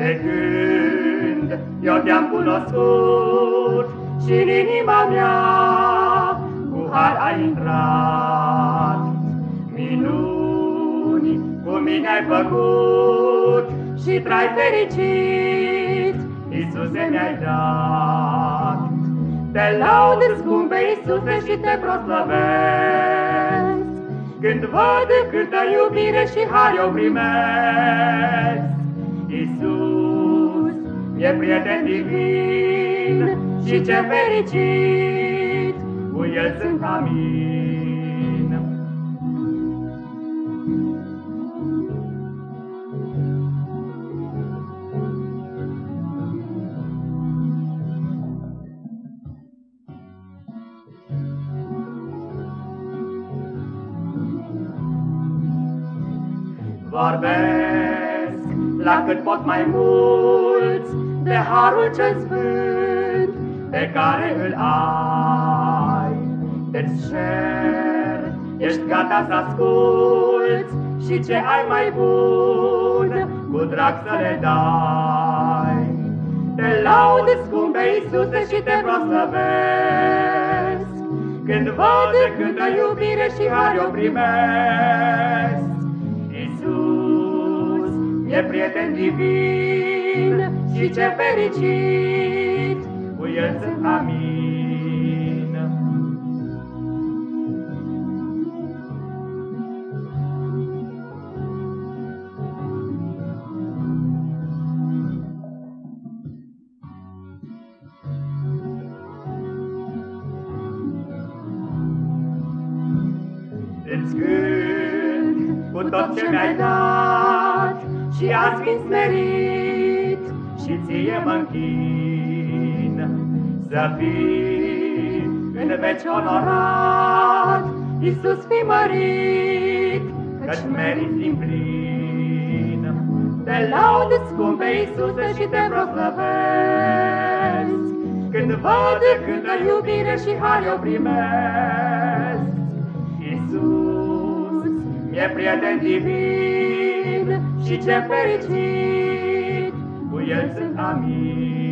De când eu te-am cunoscut și în inima mea cu har ai intrat. Minuni cu mine ai făcut și trai fericit, Iisuse mi-ai dat. Te laud, scumpe Iisuse, și te proslăvesc, Când văd câtă iubire și har eu primesc. Iisus, e prieten divin și ce fericit, cu El sunt amin. Vorbesc la cât pot mai mulți de harul cel sfânt pe care îl ai. Te-ți cer, ești gata să asculți și ce ai mai bun, cu drag să le dai. Te laud, scumpe Iisuse, și te proslăvesc, când văd câtă iubire și har eu primesc. E prieten divin și ce fericit, cu el sunt amin. Îți cânt cu tot ce mi-ai dat, și azi vin smerit și ție mă închin. Să fii în veci onorat, Iisus fi mărit, căci meriți din plin. Te laud, scumpe Iisuse, și te proslăvesc, Când văd câtă iubire și har eu primesc. Iisus, e prieten divin, și ce fericit, cu el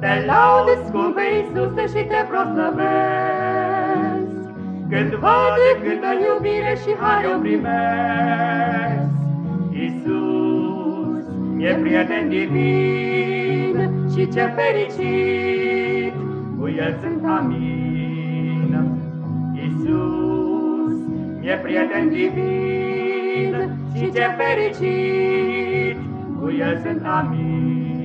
Te laud, scumpe Iisuse, și te proslăvesc, Când văd câtă iubire și har eu primesc. Iisus, e prieten divin și ce fericit, cu El sunt amin. Iisus, e prieten divin și ce fericit, cu El sunt amin.